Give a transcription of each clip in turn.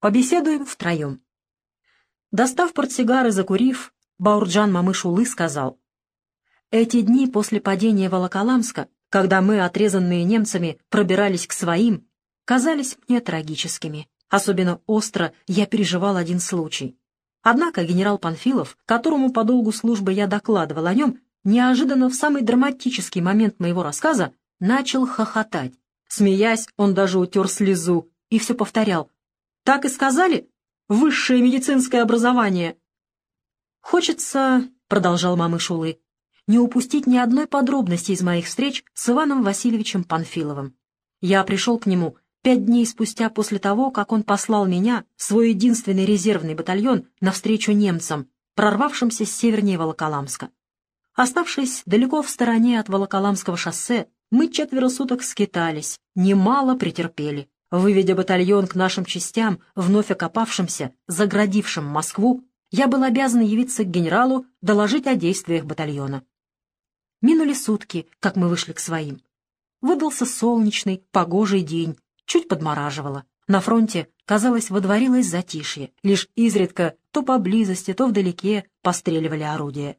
Побеседуем втроем». Достав портсигар и закурив, Баурджан Мамышулы сказал, «Эти дни после падения Волоколамска, когда мы, отрезанные немцами, пробирались к своим, казались мне трагическими. Особенно остро я переживал один случай. Однако генерал Панфилов, которому по долгу службы я докладывал о нем, неожиданно в самый драматический момент моего рассказа начал хохотать. Смеясь, он даже утер слезу и все повторял. «Так и сказали? Высшее медицинское образование!» «Хочется», — продолжал Мамышулы, — «не упустить ни одной подробности из моих встреч с Иваном Васильевичем Панфиловым. Я пришел к нему пять дней спустя после того, как он послал меня, свой единственный резервный батальон, навстречу немцам, прорвавшимся с севернее Волоколамска. Оставшись далеко в стороне от Волоколамского шоссе, мы четверо суток скитались, немало претерпели. Выведя батальон к нашим частям, вновь окопавшимся, заградившим Москву, я был обязан явиться к генералу, доложить о действиях батальона. Минули сутки, как мы вышли к своим. Выдался солнечный, погожий день, чуть подмораживало. На фронте, казалось, водворилось затишье. Лишь изредка, то поблизости, то вдалеке, постреливали орудия.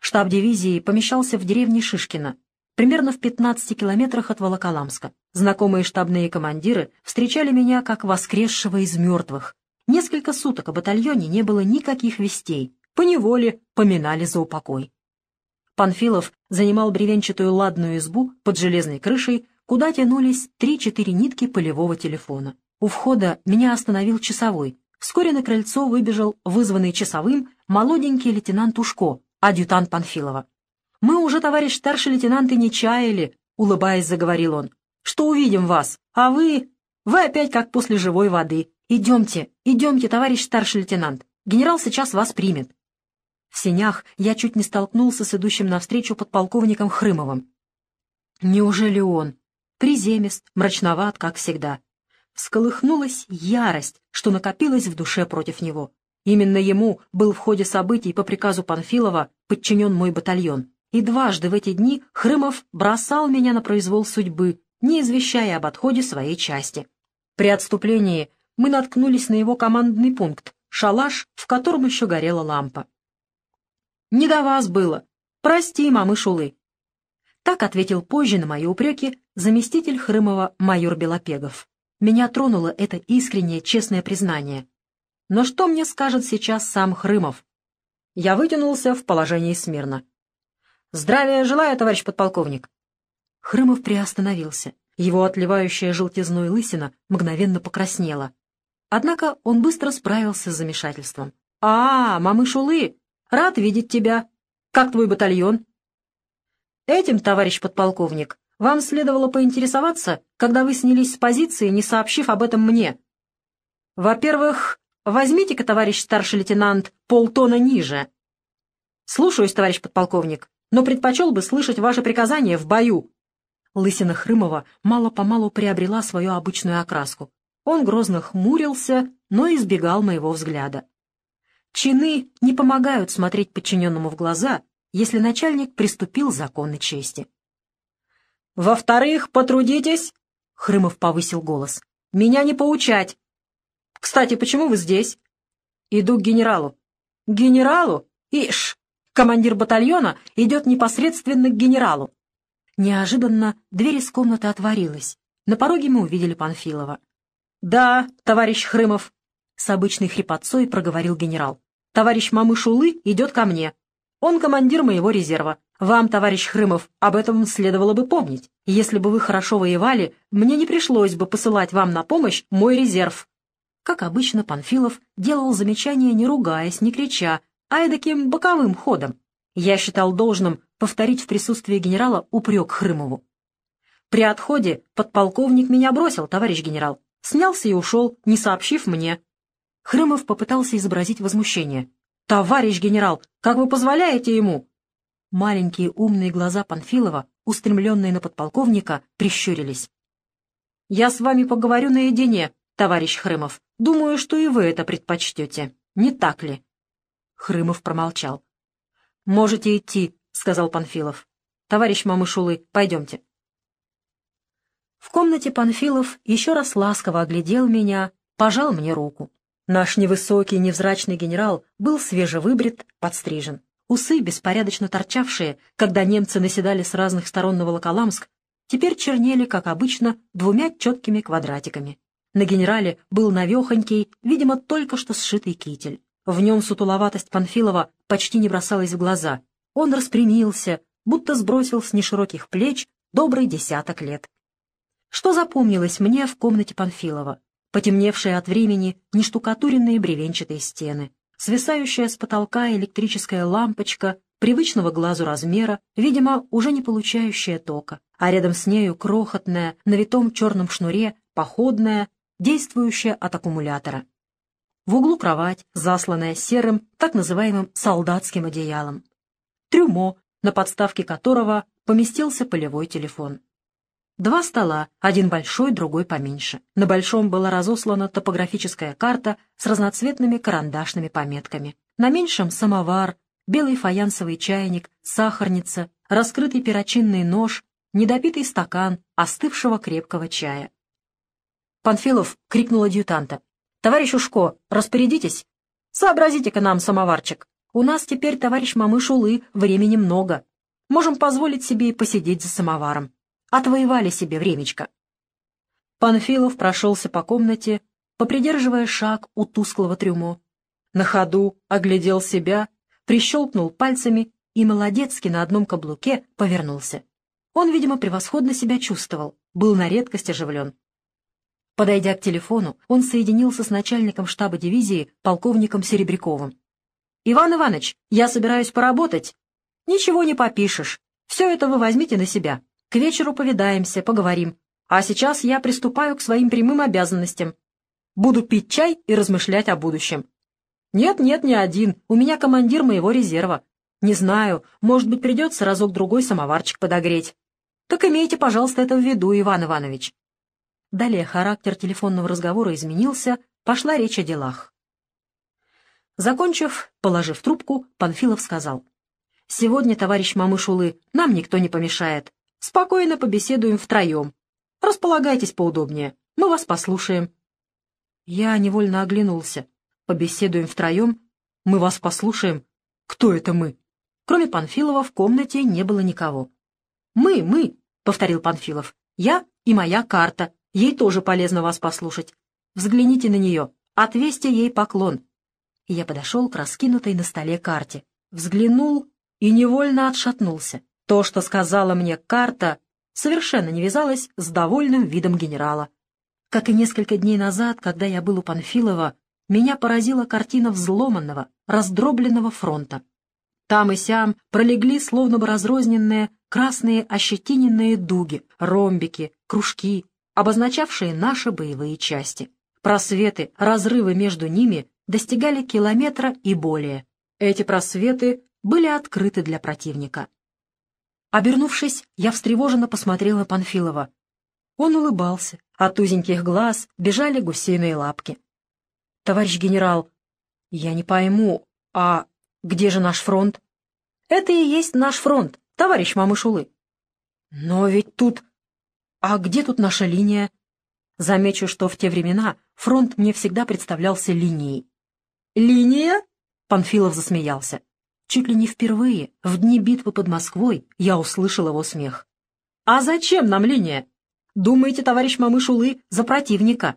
Штаб дивизии помещался в деревне Шишкино, примерно в 15 километрах от Волоколамска. Знакомые штабные командиры встречали меня как воскресшего из мертвых. Несколько суток о батальоне не было никаких вестей. По неволе поминали за упокой. Панфилов занимал бревенчатую ладную избу под железной крышей, куда тянулись три-четыре нитки полевого телефона. У входа меня остановил часовой. Вскоре на крыльцо выбежал вызванный часовым молоденький лейтенант Ушко, адъютант Панфилова. «Мы уже, товарищ старший лейтенант, и не чаяли», — улыбаясь, заговорил он, — «что увидим вас, а вы... Вы опять как после живой воды. Идемте, идемте, товарищ старший лейтенант. Генерал сейчас вас примет». В сенях я чуть не столкнулся с идущим навстречу подполковником Хрымовым. Неужели он? приземист, мрачноват, как всегда. Всколыхнулась ярость, что накопилась в душе против него. Именно ему был в ходе событий по приказу Панфилова подчинен мой батальон. И дважды в эти дни Хрымов бросал меня на произвол судьбы, не извещая об отходе своей части. При отступлении мы наткнулись на его командный пункт, шалаш, в котором еще горела лампа. «Не до вас было. Прости, мамы Шулы. Так ответил позже на мои упреки заместитель Хрымова майор Белопегов. Меня тронуло это искреннее, честное признание. Но что мне скажет сейчас сам Хрымов? Я вытянулся в положении смирно. «Здравия желаю, товарищ подполковник!» Хрымов приостановился. Его отливающая желтизной лысина мгновенно покраснела. Однако он быстро справился с замешательством. «А, мамыш Улы! Рад видеть тебя! Как твой батальон?» Этим, товарищ подполковник, вам следовало поинтересоваться, когда вы снялись с позиции, не сообщив об этом мне. Во-первых, возьмите-ка, товарищ старший лейтенант, полтона ниже. Слушаюсь, товарищ подполковник, но предпочел бы слышать ваши приказания в бою. Лысина Хрымова мало-помалу приобрела свою обычную окраску. Он грозно хмурился, но избегал моего взгляда. Чины не помогают смотреть подчиненному в глаза, если начальник приступил законы чести. «Во-вторых, потрудитесь!» — Хрымов повысил голос. «Меня не поучать! Кстати, почему вы здесь?» «Иду к генералу». «Генералу? Ишь! Командир батальона идет непосредственно к генералу». Неожиданно дверь из комнаты отворилась. На пороге мы увидели Панфилова. «Да, товарищ Хрымов», — с обычной хрипотцой проговорил генерал. «Товарищ Мамышулы идет ко мне. Он командир моего резерва. Вам, товарищ Хрымов, об этом следовало бы помнить. Если бы вы хорошо воевали, мне не пришлось бы посылать вам на помощь мой резерв». Как обычно, Панфилов делал замечания, не ругаясь, не крича, а эдаким боковым ходом. Я считал должным повторить в присутствии генерала упрек Хрымову. При отходе подполковник меня бросил, товарищ генерал. Снялся и ушел, не сообщив мне. Хрымов попытался изобразить возмущение. «Товарищ генерал, как вы позволяете ему?» Маленькие умные глаза Панфилова, устремленные на подполковника, прищурились. «Я с вами поговорю наедине, товарищ Хрымов. Думаю, что и вы это предпочтете. Не так ли?» Хрымов промолчал. «Можете идти», — сказал Панфилов. «Товарищ Мамышулы, пойдемте». В комнате Панфилов еще раз ласково оглядел меня, пожал мне руку. Наш невысокий, невзрачный генерал был свежевыбрит, подстрижен. Усы, беспорядочно торчавшие, когда немцы наседали с разных сторон на Волоколамск, теперь чернели, как обычно, двумя четкими квадратиками. На генерале был навехонький, видимо, только что сшитый китель. В нем сутуловатость Панфилова почти не бросалась в глаза. Он распрямился, будто сбросил с нешироких плеч добрый десяток лет. Что запомнилось мне в комнате Панфилова? Потемневшие от времени нештукатуренные бревенчатые стены, свисающая с потолка электрическая лампочка привычного глазу размера, видимо, уже не получающая тока, а рядом с нею крохотная, на витом черном шнуре, походная, действующая от аккумулятора. В углу кровать, засланная серым, так называемым солдатским одеялом. Трюмо, на подставке которого поместился полевой телефон. Два стола, один большой, другой поменьше. На большом была разослана топографическая карта с разноцветными карандашными пометками. На меньшем — самовар, белый фаянсовый чайник, сахарница, раскрытый перочинный нож, недопитый стакан остывшего крепкого чая. Панфилов крикнул адъютанта. «Товарищ Ушко, распорядитесь. Сообразите-ка нам самоварчик. У нас теперь, товарищ Мамыш Улы, времени много. Можем позволить себе и посидеть за самоваром. Отвоевали себе времечко». Панфилов прошелся по комнате, попридерживая шаг у тусклого трюмо. На ходу оглядел себя, прищелкнул пальцами и молодецки на одном каблуке повернулся. Он, видимо, превосходно себя чувствовал, был на редкость оживлен. Подойдя к телефону, он соединился с начальником штаба дивизии, полковником Серебряковым. «Иван Иванович, я собираюсь поработать». «Ничего не попишешь. Все это вы возьмите на себя. К вечеру повидаемся, поговорим. А сейчас я приступаю к своим прямым обязанностям. Буду пить чай и размышлять о будущем». «Нет-нет, не один. У меня командир моего резерва. Не знаю, может быть, придется разок-другой самоварчик подогреть. Так имейте, пожалуйста, это в виду, Иван Иванович. Далее характер телефонного разговора изменился, пошла речь о делах. Закончив, положив трубку, Панфилов сказал. «Сегодня, товарищ Мамышулы, нам никто не помешает. Спокойно побеседуем втроем. Располагайтесь поудобнее, мы вас послушаем». Я невольно оглянулся. «Побеседуем втроем? Мы вас послушаем? Кто это мы?» Кроме Панфилова в комнате не было никого. «Мы, мы», — повторил Панфилов. «Я и моя карта, Ей тоже полезно вас послушать. Взгляните на нее, отвесьте ей поклон. Я подошел к раскинутой на столе карте. Взглянул и невольно отшатнулся. То, что сказала мне карта, совершенно не вязалось с довольным видом генерала. Как и несколько дней назад, когда я был у Панфилова, меня поразила картина взломанного, раздробленного фронта. Там и сям пролегли словно бы разрозненные красные ощетиненные дуги, ромбики, кружки, обозначавшие наши боевые части. Просветы, разрывы между ними достигали километра и более. Эти просветы были открыты для противника. Обернувшись, я встревоженно посмотрела Панфилова. Он улыбался, от узеньких глаз бежали гусиные лапки. «Товарищ генерал, я не пойму, а где же наш фронт?» «Это и есть наш фронт, товарищ Мамышулы». «Но ведь тут а где тут наша линия? Замечу, что в те времена фронт мне всегда представлялся линией. «Линия?» — Панфилов засмеялся. Чуть ли не впервые, в дни битвы под Москвой, я услышал его смех. «А зачем нам линия? Думаете, товарищ Мамышулы, за противника?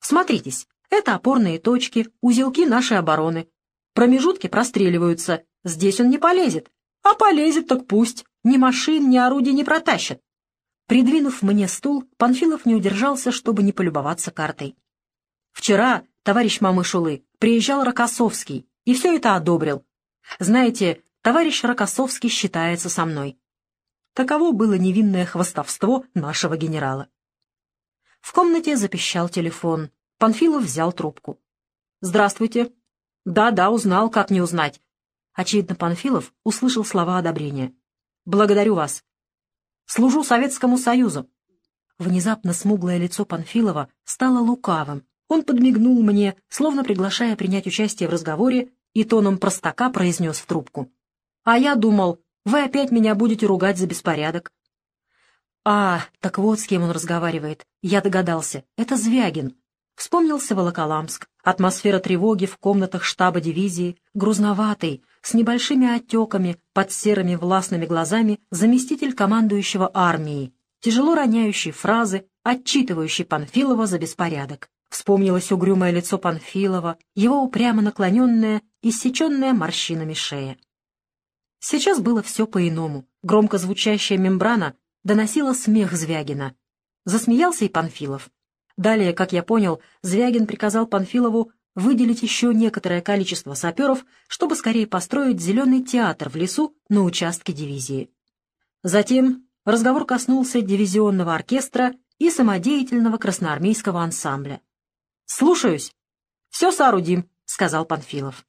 Смотритесь, это опорные точки, узелки нашей обороны. Промежутки простреливаются, здесь он не полезет. А полезет, так пусть. Ни машин, ни орудий не протащат. Придвинув мне стул, Панфилов не удержался, чтобы не полюбоваться картой. «Вчера, товарищ Мамышулы, приезжал Рокоссовский и все это одобрил. Знаете, товарищ Рокоссовский считается со мной». Таково было невинное хвостовство нашего генерала. В комнате запищал телефон. Панфилов взял трубку. «Здравствуйте». «Да-да, узнал, как не узнать». Очевидно, Панфилов услышал слова одобрения. «Благодарю вас. Служу Советскому Союзу». Внезапно смуглое лицо Панфилова стало лукавым. Он подмигнул мне, словно приглашая принять участие в разговоре, и тоном простака произнес в трубку. «А я думал, вы опять меня будете ругать за беспорядок». «А, так вот с кем он разговаривает. Я догадался. Это Звягин. Вспомнился Волоколамск, атмосфера тревоги в комнатах штаба дивизии, грузноватый, с небольшими отеками под серыми властными глазами заместитель командующего армией, тяжело роняющий фразы, отчитывающий Панфилова за беспорядок. Вспомнилось угрюмое лицо Панфилова, его упрямо наклоненное, иссеченное морщинами шея. Сейчас было все по-иному. Громко звучащая мембрана доносила смех Звягина. Засмеялся и Панфилов. Далее, как я понял, Звягин приказал Панфилову выделить еще некоторое количество саперов, чтобы скорее построить зеленый театр в лесу на участке дивизии. Затем разговор коснулся дивизионного оркестра и самодеятельного красноармейского ансамбля. «Слушаюсь. Все соорудим», — сказал Панфилов.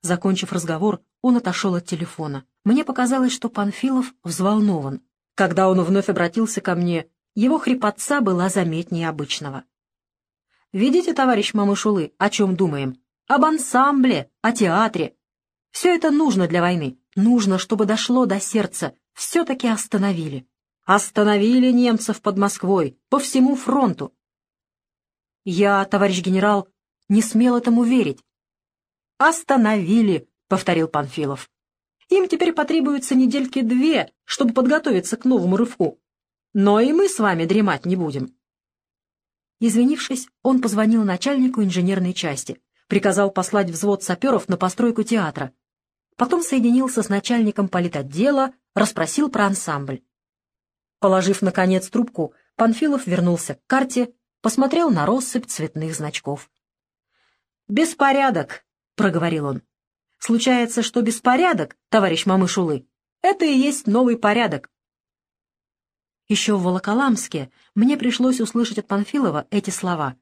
Закончив разговор, он отошел от телефона. Мне показалось, что Панфилов взволнован. Когда он вновь обратился ко мне, его хрипотца была заметнее обычного. «Видите, товарищ Мамышулы, о чем думаем? Об ансамбле, о театре. Все это нужно для войны. Нужно, чтобы дошло до сердца. Все-таки остановили. Остановили немцев под Москвой, по всему фронту. Я, товарищ генерал, не смел этому верить. «Остановили», — повторил Панфилов. «Им теперь потребуется недельки две, чтобы подготовиться к новому рывку. Но и мы с вами дремать не будем». Извинившись, он позвонил начальнику инженерной части, приказал послать взвод саперов на постройку театра. Потом соединился с начальником политотдела, расспросил про ансамбль. Положив, наконец, трубку, Панфилов вернулся к карте, посмотрел на россыпь цветных значков. «Беспорядок», проговорил он. «Случается, что беспорядок, товарищ Мамышулы, это и есть новый порядок». Еще в Волоколамске мне пришлось услышать от Панфилова эти слова.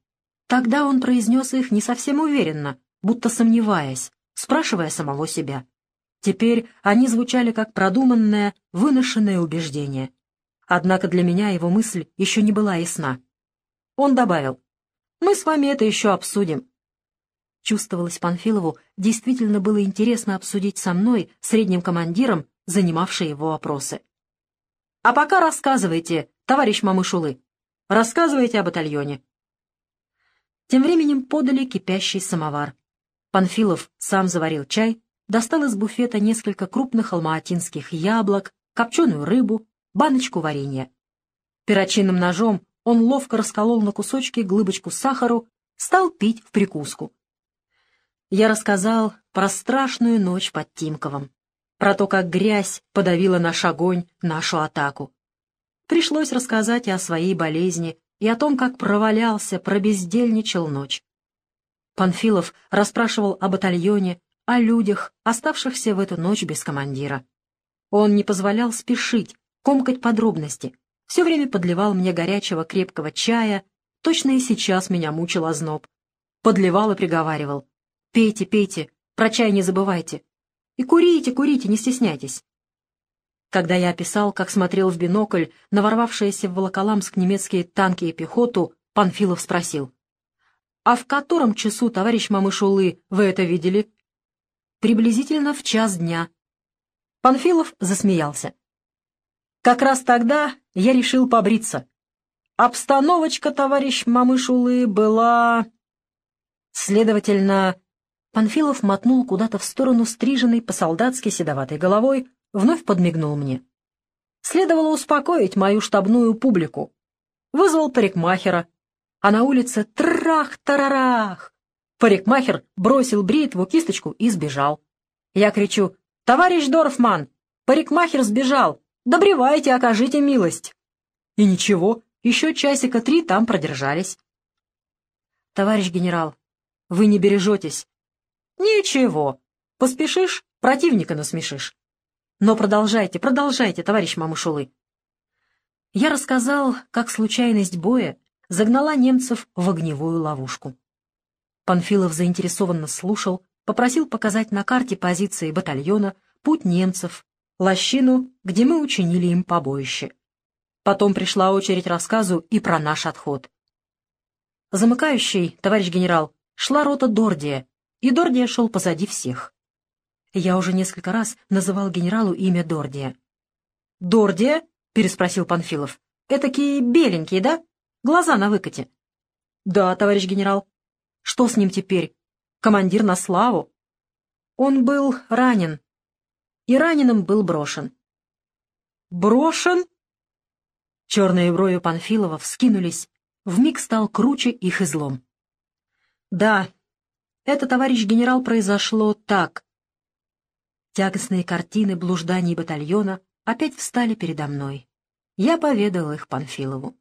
Тогда он произнес их не совсем уверенно, будто сомневаясь, спрашивая самого себя. Теперь они звучали как продуманное, выношенное убеждение. Однако для меня его мысль еще не была ясна. Он добавил, «Мы с вами это еще обсудим. Чувствовалось Панфилову, действительно было интересно обсудить со мной, средним командиром, занимавший его вопросы. «А пока рассказывайте, товарищ Мамышулы. Рассказывайте о батальоне». Тем временем подали кипящий самовар. Панфилов сам заварил чай, достал из буфета несколько крупных алмаатинских яблок, копченую рыбу, баночку варенья. Перочинным ножом он ловко расколол на кусочки глыбочку сахару, стал пить в прикуску я рассказал про страшную ночь под Тимковым, про то, как грязь подавила наш огонь, нашу атаку. Пришлось рассказать и о своей болезни, и о том, как провалялся, пробездельничал ночь. Панфилов расспрашивал о батальоне, о людях, оставшихся в эту ночь без командира. Он не позволял спешить, комкать подробности, все время подливал мне горячего крепкого чая, точно и сейчас меня мучил озноб. Подливал и приговаривал. Пейте, пейте, про чай не забывайте. И курите, курите, не стесняйтесь. Когда я описал, как смотрел в бинокль на ворвавшиеся в Волоколамск немецкие танки и пехоту, Панфилов спросил. «А в котором часу, товарищ Мамышулы, вы это видели?» «Приблизительно в час дня». Панфилов засмеялся. «Как раз тогда я решил побриться. Обстановочка, товарищ Мамышулы, была...» Следовательно, Панфилов мотнул куда-то в сторону стриженной по-солдатски седоватой головой, вновь подмигнул мне. Следовало успокоить мою штабную публику. Вызвал парикмахера, а на улице трах-тарарах. Парикмахер бросил бритву, кисточку и сбежал. Я кричу «Товарищ Дорфман, парикмахер сбежал! Добревайте, окажите милость!» И ничего, еще часика три там продержались. «Товарищ генерал, вы не бережетесь», Ничего. Поспешишь, противника насмешишь. Но продолжайте, продолжайте, товарищ Мамушулы. Я рассказал, как случайность боя загнала немцев в огневую ловушку. Панфилов заинтересованно слушал, попросил показать на карте позиции батальона, путь немцев, лощину, где мы учинили им побоище. Потом пришла очередь рассказу и про наш отход. Замыкающий, товарищ генерал, шла рота Дордия, и Дордия шел позади всех. Я уже несколько раз называл генералу имя Дордия. «Дордия?» — переспросил Панфилов. «Этакие беленькие, да? Глаза на выкате». «Да, товарищ генерал». Что с ним теперь? Командир на славу? Он был ранен. И раненым был брошен. Брошен? Черные брови Панфилова вскинулись. Вмиг стал круче их излом. Да, это, товарищ генерал, произошло так. Тягостные картины блужданий батальона опять встали передо мной. Я поведал их Панфилову.